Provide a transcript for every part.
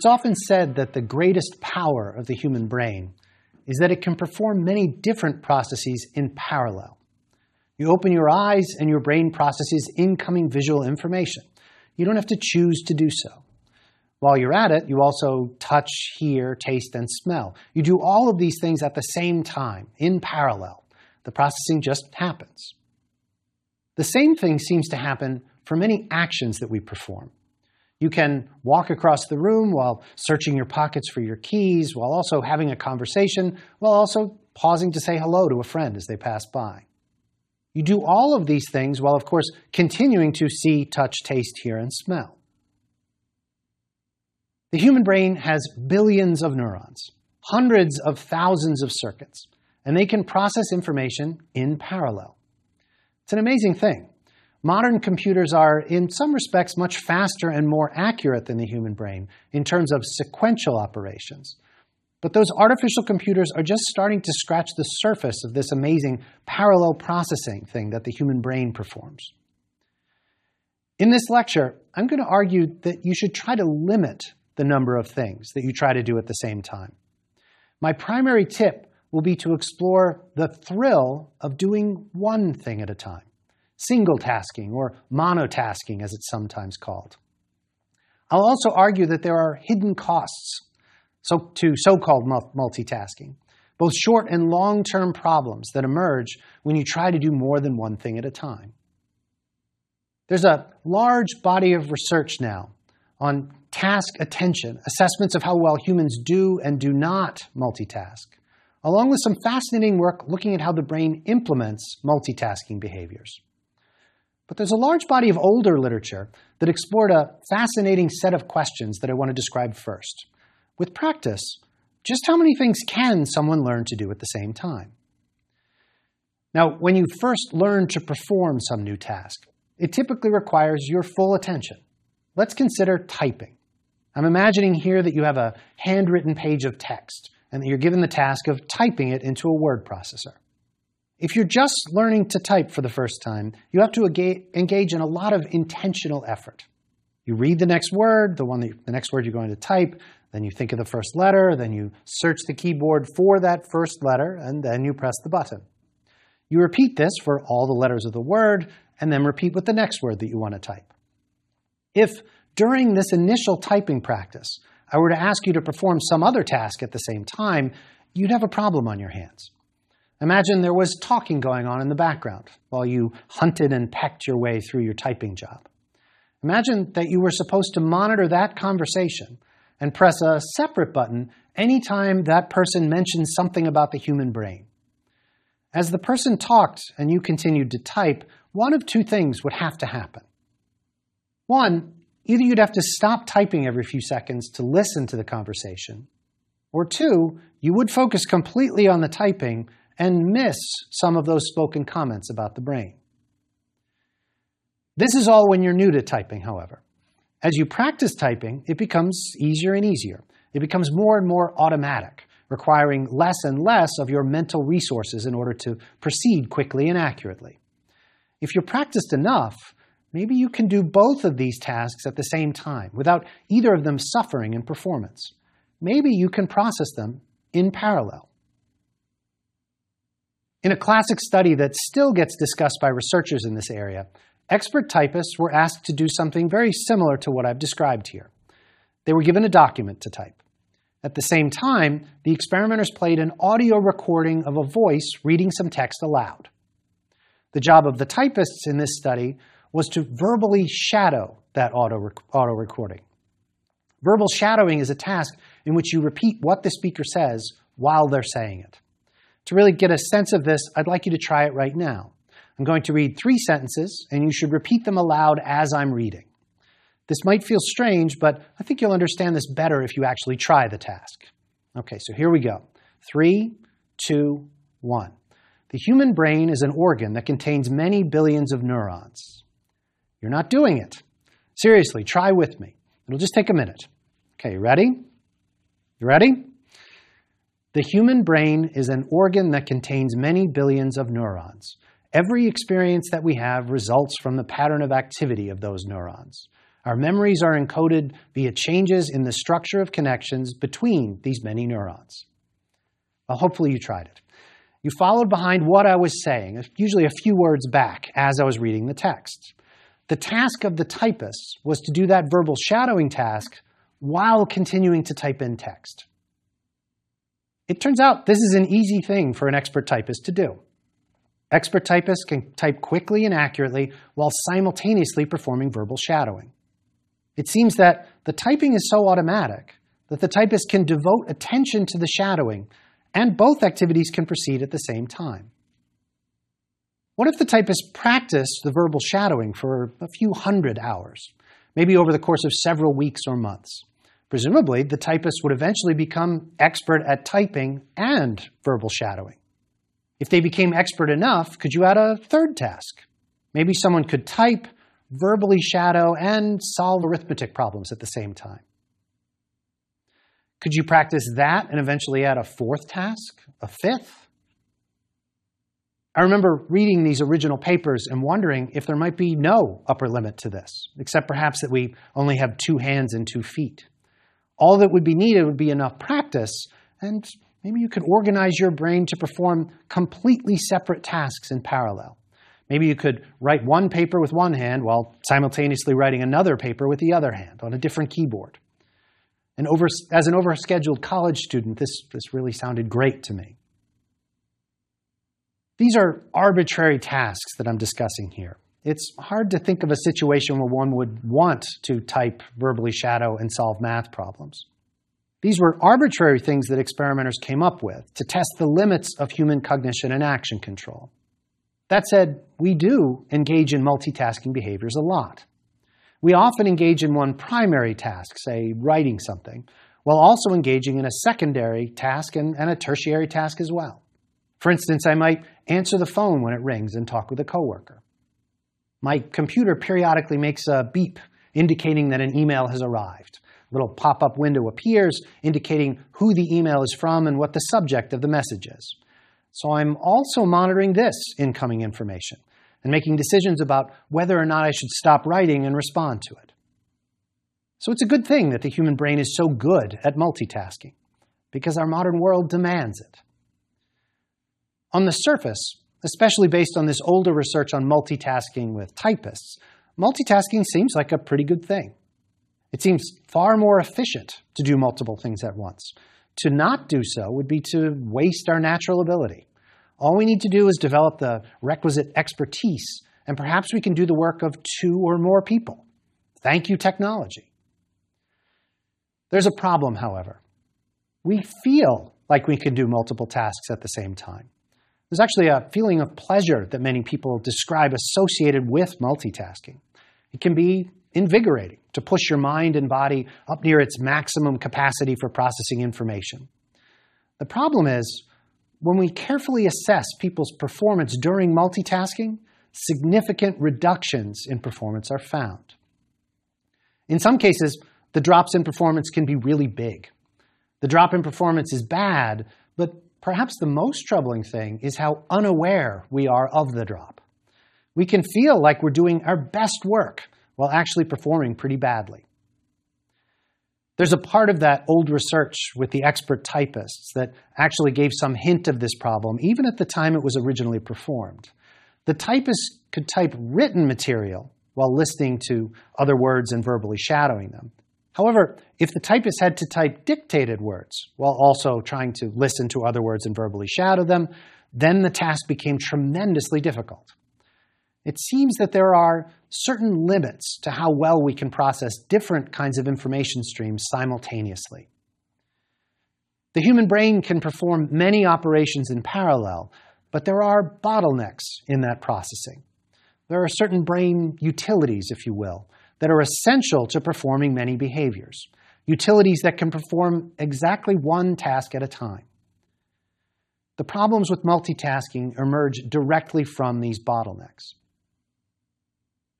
It's often said that the greatest power of the human brain is that it can perform many different processes in parallel. You open your eyes and your brain processes incoming visual information. You don't have to choose to do so. While you're at it, you also touch, hear, taste, and smell. You do all of these things at the same time, in parallel. The processing just happens. The same thing seems to happen for many actions that we perform. You can walk across the room while searching your pockets for your keys, while also having a conversation, while also pausing to say hello to a friend as they pass by. You do all of these things while, of course, continuing to see, touch, taste, hear, and smell. The human brain has billions of neurons, hundreds of thousands of circuits, and they can process information in parallel. It's an amazing thing. Modern computers are, in some respects, much faster and more accurate than the human brain in terms of sequential operations. But those artificial computers are just starting to scratch the surface of this amazing parallel processing thing that the human brain performs. In this lecture, I'm going to argue that you should try to limit the number of things that you try to do at the same time. My primary tip will be to explore the thrill of doing one thing at a time single tasking, or monotasking as it's sometimes called. I'll also argue that there are hidden costs so, to so-called multitasking, both short and long-term problems that emerge when you try to do more than one thing at a time. There's a large body of research now on task attention, assessments of how well humans do and do not multitask, along with some fascinating work looking at how the brain implements multitasking behaviors. But there's a large body of older literature that explored a fascinating set of questions that I want to describe first. With practice, just how many things can someone learn to do at the same time? Now, when you first learn to perform some new task, it typically requires your full attention. Let's consider typing. I'm imagining here that you have a handwritten page of text and that you're given the task of typing it into a word processor. If you're just learning to type for the first time, you have to engage in a lot of intentional effort. You read the next word, the one the next word you're going to type, then you think of the first letter, then you search the keyboard for that first letter, and then you press the button. You repeat this for all the letters of the word, and then repeat with the next word that you want to type. If during this initial typing practice I were to ask you to perform some other task at the same time, you'd have a problem on your hands. Imagine there was talking going on in the background while you hunted and pecked your way through your typing job. Imagine that you were supposed to monitor that conversation and press a separate button anytime that person mentioned something about the human brain. As the person talked and you continued to type, one of two things would have to happen. One, either you'd have to stop typing every few seconds to listen to the conversation, or two, you would focus completely on the typing and miss some of those spoken comments about the brain. This is all when you're new to typing, however. As you practice typing, it becomes easier and easier. It becomes more and more automatic, requiring less and less of your mental resources in order to proceed quickly and accurately. If you're practiced enough, maybe you can do both of these tasks at the same time without either of them suffering in performance. Maybe you can process them in parallel. In a classic study that still gets discussed by researchers in this area, expert typists were asked to do something very similar to what I've described here. They were given a document to type. At the same time, the experimenters played an audio recording of a voice reading some text aloud. The job of the typists in this study was to verbally shadow that auto, auto recording. Verbal shadowing is a task in which you repeat what the speaker says while they're saying it. To really get a sense of this, I'd like you to try it right now. I'm going to read three sentences, and you should repeat them aloud as I'm reading. This might feel strange, but I think you'll understand this better if you actually try the task. Okay, so here we go. Three, two, one. The human brain is an organ that contains many billions of neurons. You're not doing it. Seriously, try with me. It'll just take a minute. Okay, you ready? You ready? The human brain is an organ that contains many billions of neurons. Every experience that we have results from the pattern of activity of those neurons. Our memories are encoded via changes in the structure of connections between these many neurons. Well, hopefully you tried it. You followed behind what I was saying, usually a few words back as I was reading the text. The task of the typist was to do that verbal shadowing task while continuing to type in text. It turns out this is an easy thing for an expert typist to do. Expert typists can type quickly and accurately while simultaneously performing verbal shadowing. It seems that the typing is so automatic that the typist can devote attention to the shadowing, and both activities can proceed at the same time. What if the typist practiced the verbal shadowing for a few hundred hours, maybe over the course of several weeks or months? Presumably, the typist would eventually become expert at typing and verbal shadowing. If they became expert enough, could you add a third task? Maybe someone could type, verbally shadow, and solve arithmetic problems at the same time. Could you practice that and eventually add a fourth task, a fifth? I remember reading these original papers and wondering if there might be no upper limit to this, except perhaps that we only have two hands and two feet. All that would be needed would be enough practice, and maybe you could organize your brain to perform completely separate tasks in parallel. Maybe you could write one paper with one hand while simultaneously writing another paper with the other hand on a different keyboard. And over, as an overscheduled college student, this, this really sounded great to me. These are arbitrary tasks that I'm discussing here. It's hard to think of a situation where one would want to type, verbally shadow, and solve math problems. These were arbitrary things that experimenters came up with to test the limits of human cognition and action control. That said, we do engage in multitasking behaviors a lot. We often engage in one primary task, say writing something, while also engaging in a secondary task and, and, a tertiary task as well. For instance, I might answer the phone when it rings and talk with a coworker. My computer periodically makes a beep indicating that an email has arrived. A little pop-up window appears indicating who the email is from and what the subject of the message is. So I'm also monitoring this incoming information and making decisions about whether or not I should stop writing and respond to it. So it's a good thing that the human brain is so good at multitasking, because our modern world demands it. On the surface, especially based on this older research on multitasking with typists, multitasking seems like a pretty good thing. It seems far more efficient to do multiple things at once. To not do so would be to waste our natural ability. All we need to do is develop the requisite expertise, and perhaps we can do the work of two or more people. Thank you, technology. There's a problem, however. We feel like we can do multiple tasks at the same time. There's actually a feeling of pleasure that many people describe associated with multitasking. It can be invigorating to push your mind and body up near its maximum capacity for processing information. The problem is, when we carefully assess people's performance during multitasking, significant reductions in performance are found. In some cases, the drops in performance can be really big. The drop in performance is bad, but perhaps the most troubling thing is how unaware we are of the drop. We can feel like we're doing our best work while actually performing pretty badly. There's a part of that old research with the expert typists that actually gave some hint of this problem, even at the time it was originally performed. The typist could type written material while listening to other words and verbally shadowing them. However, if the typist had to type dictated words while also trying to listen to other words and verbally shadow them, then the task became tremendously difficult. It seems that there are certain limits to how well we can process different kinds of information streams simultaneously. The human brain can perform many operations in parallel, but there are bottlenecks in that processing. There are certain brain utilities, if you will, that are essential to performing many behaviors, utilities that can perform exactly one task at a time. The problems with multitasking emerge directly from these bottlenecks.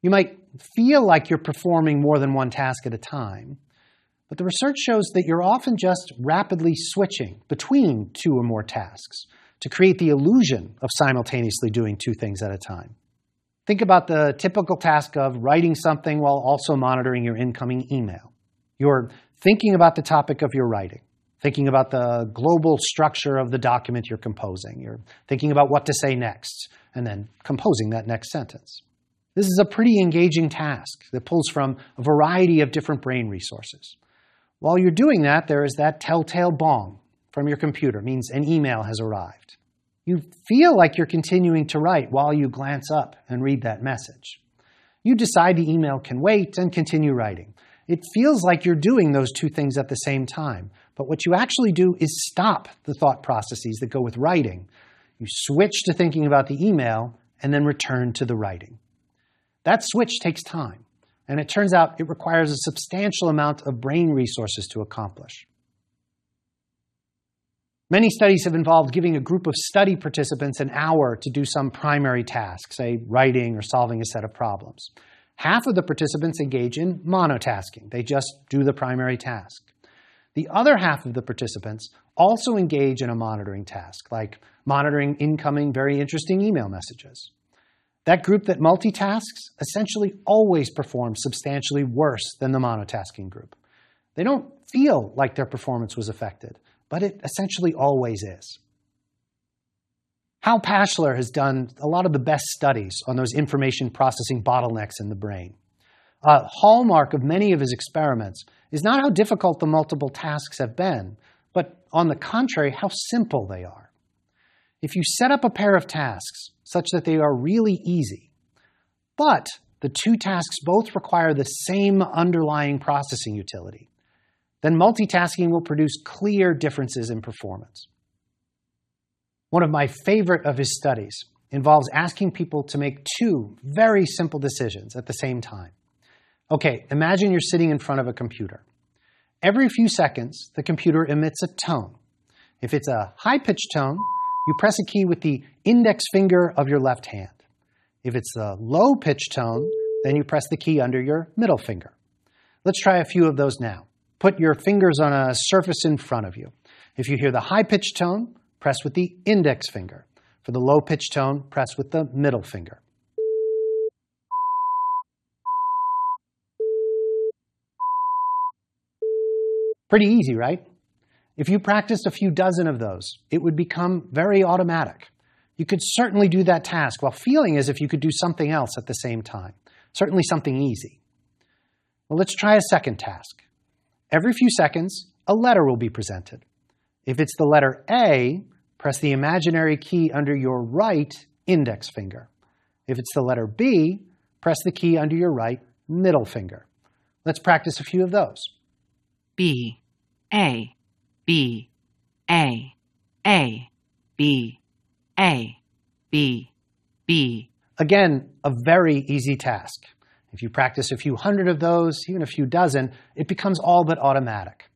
You might feel like you're performing more than one task at a time, but the research shows that you're often just rapidly switching between two or more tasks to create the illusion of simultaneously doing two things at a time. Think about the typical task of writing something while also monitoring your incoming email. You're thinking about the topic of your writing, thinking about the global structure of the document you're composing. You're thinking about what to say next, and then composing that next sentence. This is a pretty engaging task that pulls from a variety of different brain resources. While you're doing that, there is that telltale bong from your computer, it means an email has arrived. You feel like you're continuing to write while you glance up and read that message. You decide the email can wait and continue writing. It feels like you're doing those two things at the same time, but what you actually do is stop the thought processes that go with writing. You switch to thinking about the email and then return to the writing. That switch takes time, and it turns out it requires a substantial amount of brain resources to accomplish. Many studies have involved giving a group of study participants an hour to do some primary task, say writing or solving a set of problems. Half of the participants engage in monotasking. They just do the primary task. The other half of the participants also engage in a monitoring task, like monitoring incoming very interesting email messages. That group that multitasks essentially always performs substantially worse than the monotasking group. They don't feel like their performance was affected but it essentially always is. Hal Pashler has done a lot of the best studies on those information processing bottlenecks in the brain. A hallmark of many of his experiments is not how difficult the multiple tasks have been, but on the contrary, how simple they are. If you set up a pair of tasks such that they are really easy, but the two tasks both require the same underlying processing utility, then multitasking will produce clear differences in performance. One of my favorite of his studies involves asking people to make two very simple decisions at the same time. Okay, imagine you're sitting in front of a computer. Every few seconds, the computer emits a tone. If it's a high-pitched tone, you press a key with the index finger of your left hand. If it's a low-pitched tone, then you press the key under your middle finger. Let's try a few of those now. Put your fingers on a surface in front of you. If you hear the high-pitched tone, press with the index finger. For the low-pitched tone, press with the middle finger. Pretty easy, right? If you practiced a few dozen of those, it would become very automatic. You could certainly do that task while feeling as if you could do something else at the same time, certainly something easy. Well, let's try a second task. Every few seconds, a letter will be presented. If it's the letter A, press the imaginary key under your right index finger. If it's the letter B, press the key under your right middle finger. Let's practice a few of those. B, A, B, A, A, B, A, B, B. Again, a very easy task. If you practice a few hundred of those, even a few dozen, it becomes all but automatic.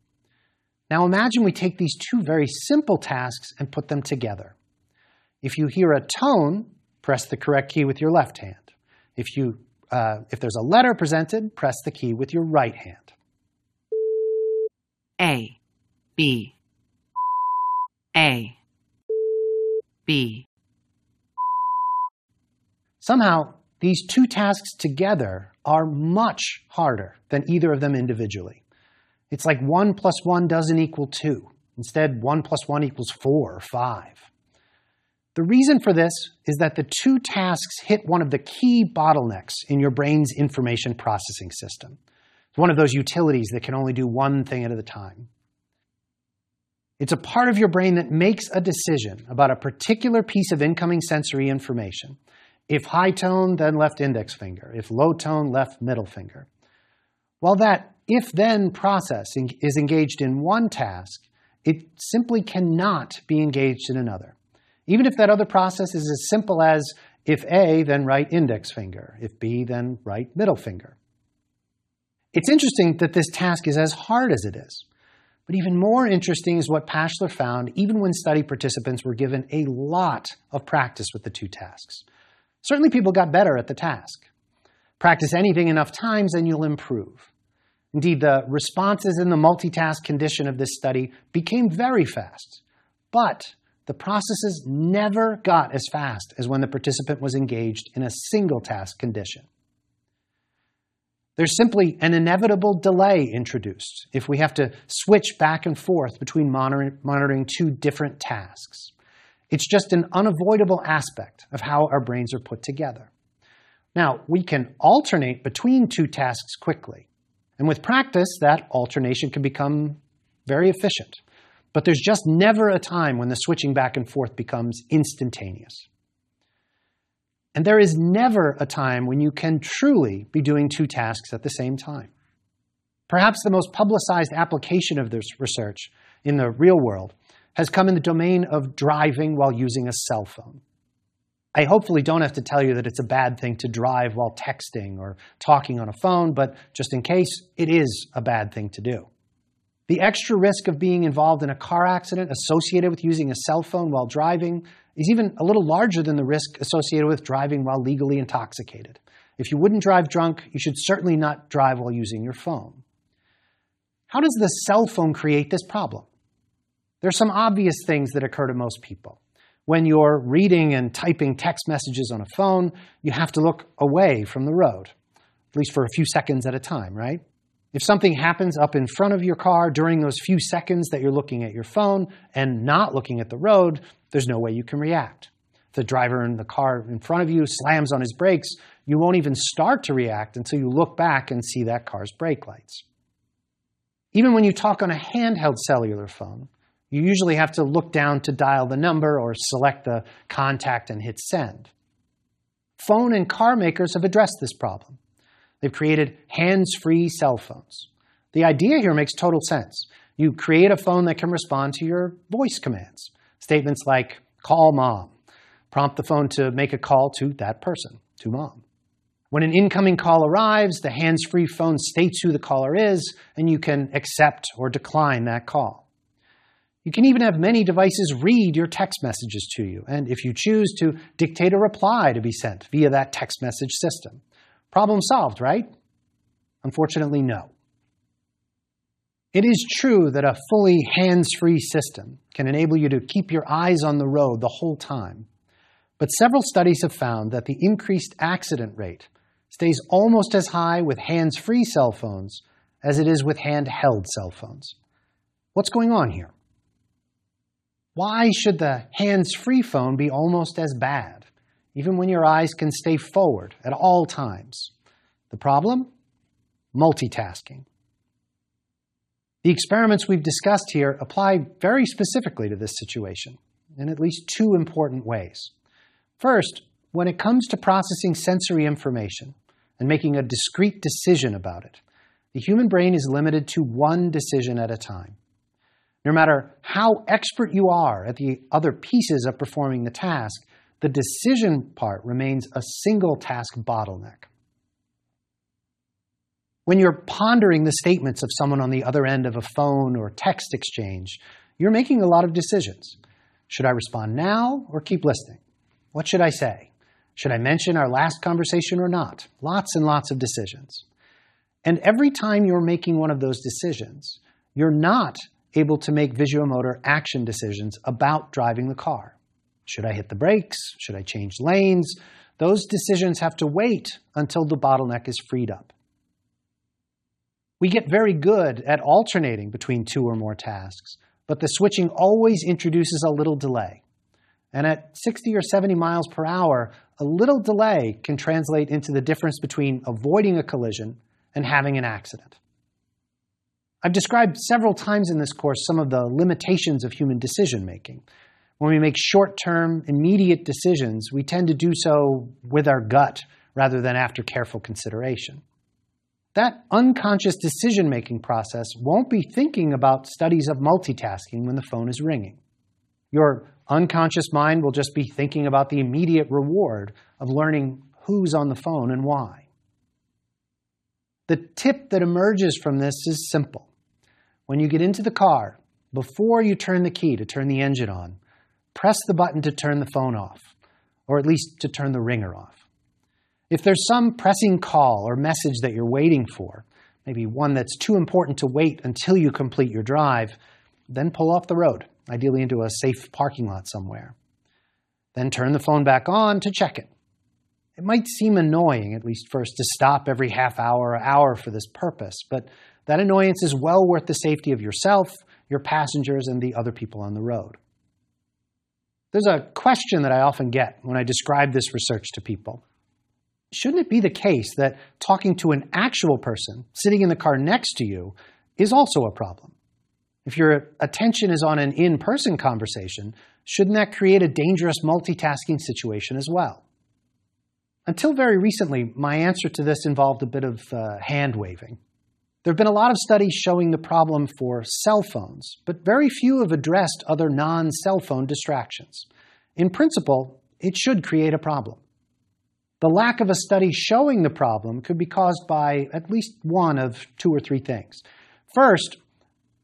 Now imagine we take these two very simple tasks and put them together. If you hear a tone, press the correct key with your left hand. If, you, uh, if there's a letter presented, press the key with your right hand. A, B, A, B. Somehow, these two tasks together are much harder than either of them individually. It's like 1 plus 1 doesn't equal 2. Instead, 1 plus 1 equals 4 or 5. The reason for this is that the two tasks hit one of the key bottlenecks in your brain's information processing system. It's one of those utilities that can only do one thing at a time. It's a part of your brain that makes a decision about a particular piece of incoming sensory information if high tone, then left index finger. If low tone, left middle finger. While that if-then process is engaged in one task, it simply cannot be engaged in another. Even if that other process is as simple as if A, then right index finger. If B, then right middle finger. It's interesting that this task is as hard as it is. But even more interesting is what Pashler found even when study participants were given a lot of practice with the two tasks. Certainly people got better at the task. Practice anything enough times and you'll improve. Indeed, the responses in the multitask condition of this study became very fast. But the processes never got as fast as when the participant was engaged in a single task condition. There's simply an inevitable delay introduced if we have to switch back and forth between monitoring two different tasks. It's just an unavoidable aspect of how our brains are put together. Now, we can alternate between two tasks quickly, and with practice, that alternation can become very efficient. But there's just never a time when the switching back and forth becomes instantaneous. And there is never a time when you can truly be doing two tasks at the same time. Perhaps the most publicized application of this research in the real world has come in the domain of driving while using a cell phone. I hopefully don't have to tell you that it's a bad thing to drive while texting or talking on a phone, but just in case, it is a bad thing to do. The extra risk of being involved in a car accident associated with using a cell phone while driving is even a little larger than the risk associated with driving while legally intoxicated. If you wouldn't drive drunk, you should certainly not drive while using your phone. How does the cell phone create this problem? There are some obvious things that occur to most people. When you're reading and typing text messages on a phone, you have to look away from the road, at least for a few seconds at a time, right? If something happens up in front of your car during those few seconds that you're looking at your phone and not looking at the road, there's no way you can react. If the driver in the car in front of you slams on his brakes, you won't even start to react until you look back and see that car's brake lights. Even when you talk on a handheld cellular phone, you usually have to look down to dial the number or select the contact and hit send. Phone and car makers have addressed this problem. They've created hands-free cell phones. The idea here makes total sense. You create a phone that can respond to your voice commands. Statements like, call mom, prompt the phone to make a call to that person, to mom. When an incoming call arrives, the hands-free phone states who the caller is, and you can accept or decline that call. You can even have many devices read your text messages to you, and if you choose to dictate a reply to be sent via that text message system. Problem solved, right? Unfortunately, no. It is true that a fully hands-free system can enable you to keep your eyes on the road the whole time. But several studies have found that the increased accident rate stays almost as high with hands-free cell phones as it is with handheld cell phones. What's going on here? Why should the hands-free phone be almost as bad? even when your eyes can stay forward at all times. The problem? Multitasking. The experiments we've discussed here apply very specifically to this situation in at least two important ways. First, when it comes to processing sensory information and making a discrete decision about it, the human brain is limited to one decision at a time. No matter how expert you are at the other pieces of performing the task, the decision part remains a single task bottleneck. When you're pondering the statements of someone on the other end of a phone or text exchange, you're making a lot of decisions. Should I respond now or keep listening? What should I say? Should I mention our last conversation or not? Lots and lots of decisions. And every time you're making one of those decisions, you're not able to make visuomotor action decisions about driving the car. Should I hit the brakes? Should I change lanes? Those decisions have to wait until the bottleneck is freed up. We get very good at alternating between two or more tasks, but the switching always introduces a little delay. And at 60 or 70 miles per hour, a little delay can translate into the difference between avoiding a collision and having an accident. I've described several times in this course some of the limitations of human decision making. When we make short term, immediate decisions, we tend to do so with our gut rather than after careful consideration. That unconscious decision making process won't be thinking about studies of multitasking when the phone is ringing. Your unconscious mind will just be thinking about the immediate reward of learning who's on the phone and why. The tip that emerges from this is simple. When you get into the car, before you turn the key to turn the engine on, press the button to turn the phone off, or at least to turn the ringer off. If there's some pressing call or message that you're waiting for, maybe one that's too important to wait until you complete your drive, then pull off the road ideally into a safe parking lot somewhere. Then turn the phone back on to check it. It might seem annoying, at least first, to stop every half hour or hour for this purpose, but that annoyance is well worth the safety of yourself, your passengers, and the other people on the road. There's a question that I often get when I describe this research to people. Shouldn't it be the case that talking to an actual person sitting in the car next to you is also a problem? If your attention is on an in person conversation, shouldn't that create a dangerous multitasking situation as well? Until very recently, my answer to this involved a bit of uh, hand waving. There have been a lot of studies showing the problem for cell phones, but very few have addressed other non cell phone distractions. In principle, it should create a problem. The lack of a study showing the problem could be caused by at least one of two or three things. First,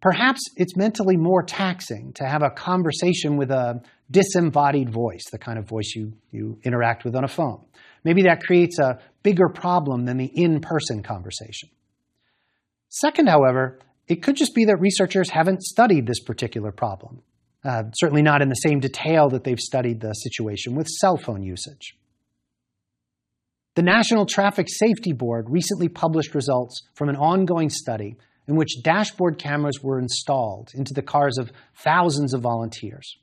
perhaps it's mentally more taxing to have a conversation with a disembodied voice, the kind of voice you, you interact with on a phone. Maybe that creates a bigger problem than the in person conversation. Second, however, it could just be that researchers haven't studied this particular problem, uh, certainly not in the same detail that they've studied the situation with cell phone usage. The National Traffic Safety Board recently published results from an ongoing study in which dashboard cameras were installed into the cars of thousands of volunteers.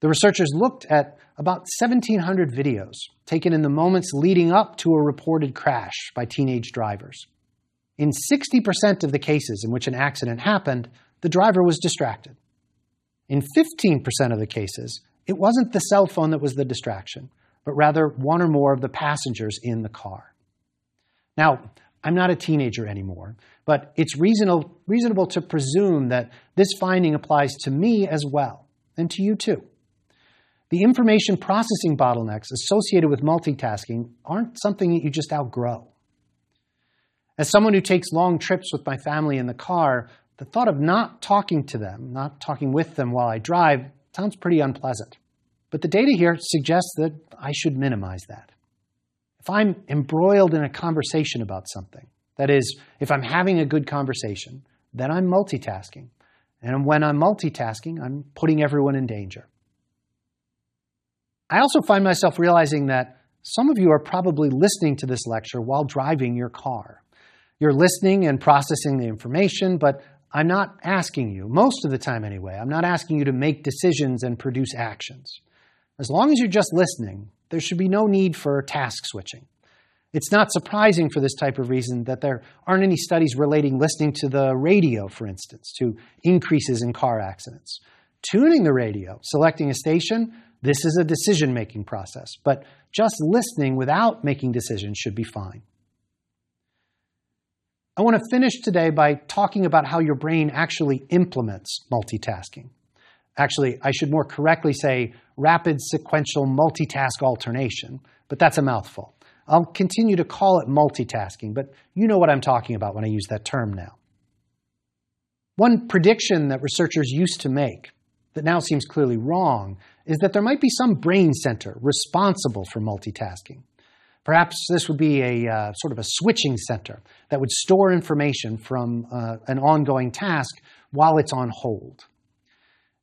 The researchers looked at about 1,700 videos taken in the moments leading up to a reported crash by teenage drivers. In 60% of the cases in which an accident happened, the driver was distracted. In 15% of the cases, it wasn't the cell phone that was the distraction, but rather one or more of the passengers in the car. Now, I'm not a teenager anymore, but it's reasonable, reasonable to presume that this finding applies to me as well, and to you too. The information processing bottlenecks associated with multitasking aren't something that you just outgrow. As someone who takes long trips with my family in the car, the thought of not talking to them, not talking with them while I drive, sounds pretty unpleasant. But the data here suggests that I should minimize that. If I'm embroiled in a conversation about something, that is, if I'm having a good conversation, then I'm multitasking. And when I'm multitasking, I'm putting everyone in danger. I also find myself realizing that some of you are probably listening to this lecture while driving your car. You're listening and processing the information, but I'm not asking you, most of the time anyway, I'm not asking you to make decisions and produce actions. As long as you're just listening, there should be no need for task switching. It's not surprising for this type of reason that there aren't any studies relating listening to the radio, for instance, to increases in car accidents. Tuning the radio, selecting a station, this is a decision making process, but just listening without making decisions should be fine. I want to finish today by talking about how your brain actually implements multitasking. Actually, I should more correctly say rapid sequential multitask alternation, but that's a mouthful. I'll continue to call it multitasking, but you know what I'm talking about when I use that term now. One prediction that researchers used to make that now seems clearly wrong is that there might be some brain center responsible for multitasking. Perhaps this would be a uh, sort of a switching center that would store information from uh, an ongoing task while it's on hold.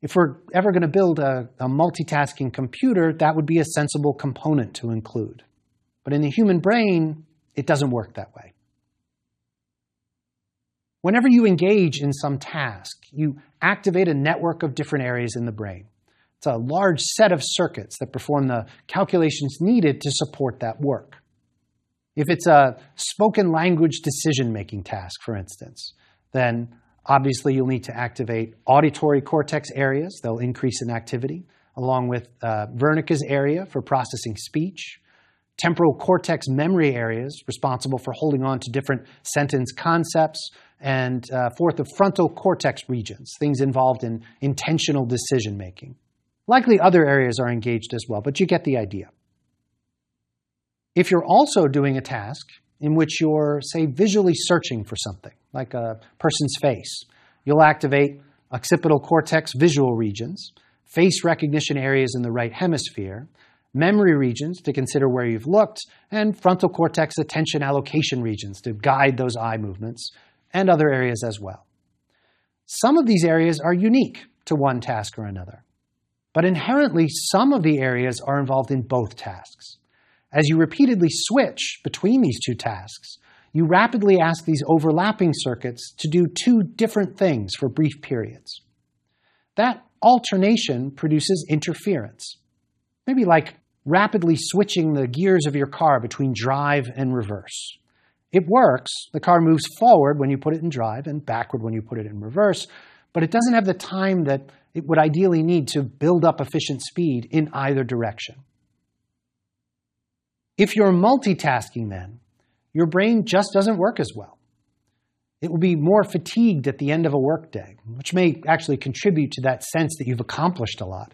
If we're ever going to build a, a multitasking computer, that would be a sensible component to include. But in the human brain, it doesn't work that way. Whenever you engage in some task, you activate a network of different areas in the brain. It's a large set of circuits that perform the calculations needed to support that work. If it's a spoken language decision making task, for instance, then obviously you'll need to activate auditory cortex areas, they'll increase in activity, along with uh, Wernicke's area for processing speech, temporal cortex memory areas responsible for holding on to different sentence concepts, and uh, fourth, the frontal cortex regions, things involved in intentional decision making. Likely other areas are engaged as well, but you get the idea. If you're also doing a task in which you're, say, visually searching for something, like a person's face, you'll activate occipital cortex visual regions, face recognition areas in the right hemisphere, memory regions to consider where you've looked, and frontal cortex attention allocation regions to guide those eye movements, and other areas as well. Some of these areas are unique to one task or another. But inherently, some of the areas are involved in both tasks. As you repeatedly switch between these two tasks, you rapidly ask these overlapping circuits to do two different things for brief periods. That alternation produces interference. Maybe like rapidly switching the gears of your car between drive and reverse. It works. The car moves forward when you put it in drive and backward when you put it in reverse, but it doesn't have the time that it would ideally need to build up efficient speed in either direction. If you're multitasking then, your brain just doesn't work as well. It will be more fatigued at the end of a workday, which may actually contribute to that sense that you've accomplished a lot.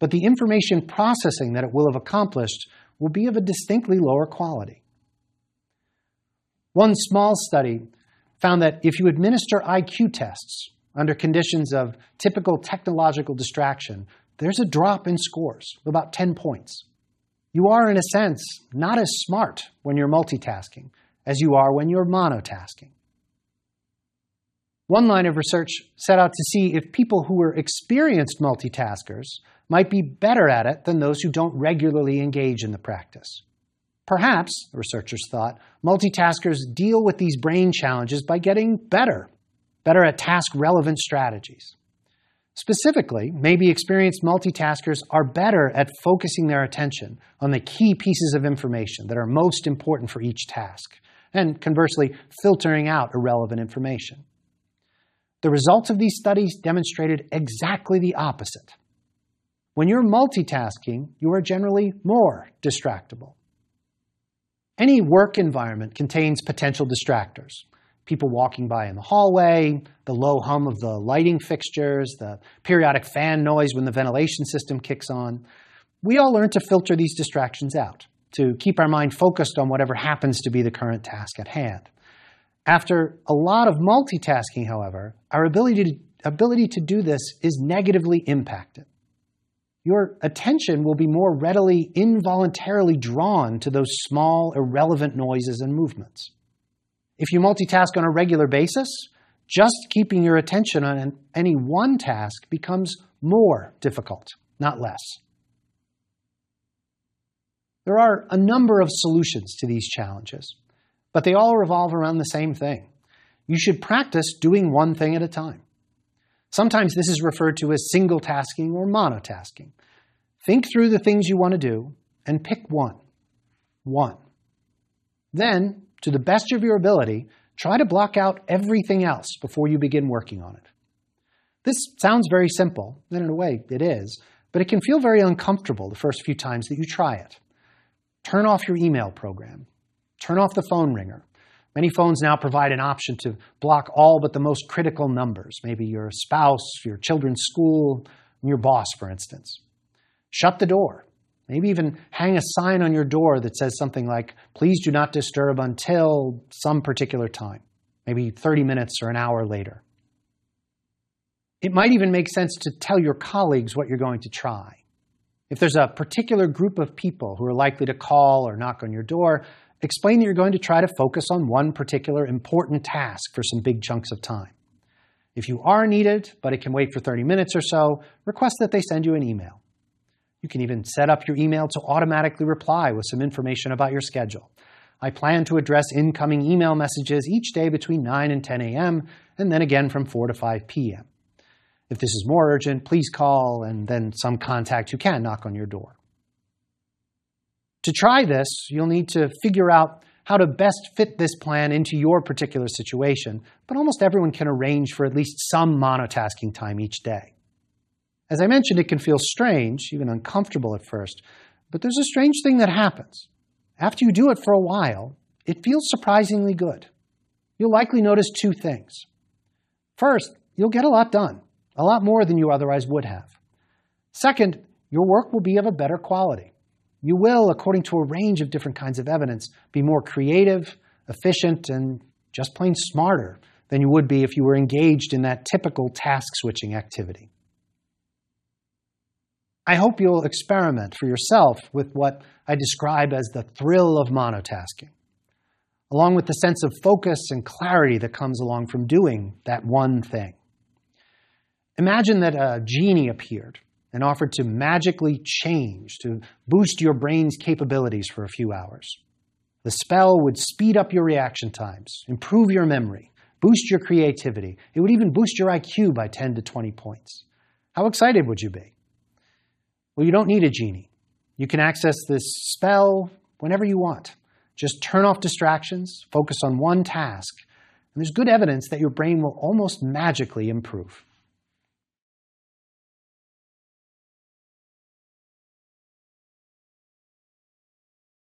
But the information processing that it will have accomplished will be of a distinctly lower quality. One small study found that if you administer IQ tests under conditions of typical technological distraction, there's a drop in scores of about 10 points. You are, in a sense, not as smart when you're multitasking as you are when you're monotasking. One line of research set out to see if people who were experienced multitaskers might be better at it than those who don't regularly engage in the practice. Perhaps, researchers thought, multitaskers deal with these brain challenges by getting better, better at task relevant strategies. Specifically, maybe experienced multitaskers are better at focusing their attention on the key pieces of information that are most important for each task, and conversely, filtering out irrelevant information. The results of these studies demonstrated exactly the opposite. When you're multitasking, you are generally more distractible. Any work environment contains potential distractors people walking by in the hallway, the low hum of the lighting fixtures, the periodic fan noise when the ventilation system kicks on. We all learn to filter these distractions out, to keep our mind focused on whatever happens to be the current task at hand. After a lot of multitasking, however, our ability to, ability to do this is negatively impacted. Your attention will be more readily involuntarily drawn to those small, irrelevant noises and movements. If you multitask on a regular basis, just keeping your attention on any one task becomes more difficult, not less. There are a number of solutions to these challenges, but they all revolve around the same thing. You should practice doing one thing at a time. Sometimes this is referred to as single tasking or monotasking. Think through the things you want to do and pick one. One. Then to the best of your ability, try to block out everything else before you begin working on it. This sounds very simple, and in a way it is, but it can feel very uncomfortable the first few times that you try it. Turn off your email program. Turn off the phone ringer. Many phones now provide an option to block all but the most critical numbers, maybe your spouse, your children's school, your boss, for instance. Shut the door. Maybe even hang a sign on your door that says something like, please do not disturb until some particular time, maybe 30 minutes or an hour later. It might even make sense to tell your colleagues what you're going to try. If there's a particular group of people who are likely to call or knock on your door, explain that you're going to try to focus on one particular important task for some big chunks of time. If you are needed, but it can wait for 30 minutes or so, request that they send you an email. You can even set up your email to automatically reply with some information about your schedule. I plan to address incoming email messages each day between 9 and 10 a.m., and then again from 4 to 5 p.m. If this is more urgent, please call, and then some contact who can knock on your door. To try this, you'll need to figure out how to best fit this plan into your particular situation, but almost everyone can arrange for at least some monotasking time each day. As I mentioned, it can feel strange, even uncomfortable at first, but there's a strange thing that happens. After you do it for a while, it feels surprisingly good. You'll likely notice two things. First, you'll get a lot done, a lot more than you otherwise would have. Second, your work will be of a better quality. You will, according to a range of different kinds of evidence, be more creative, efficient, and just plain smarter than you would be if you were engaged in that typical task switching activity. I hope you'll experiment for yourself with what I describe as the thrill of monotasking, along with the sense of focus and clarity that comes along from doing that one thing. Imagine that a genie appeared and offered to magically change, to boost your brain's capabilities for a few hours. The spell would speed up your reaction times, improve your memory, boost your creativity. It would even boost your IQ by 10 to 20 points. How excited would you be? Well, you don't need a genie. You can access this spell whenever you want. Just turn off distractions, focus on one task, and there's good evidence that your brain will almost magically improve.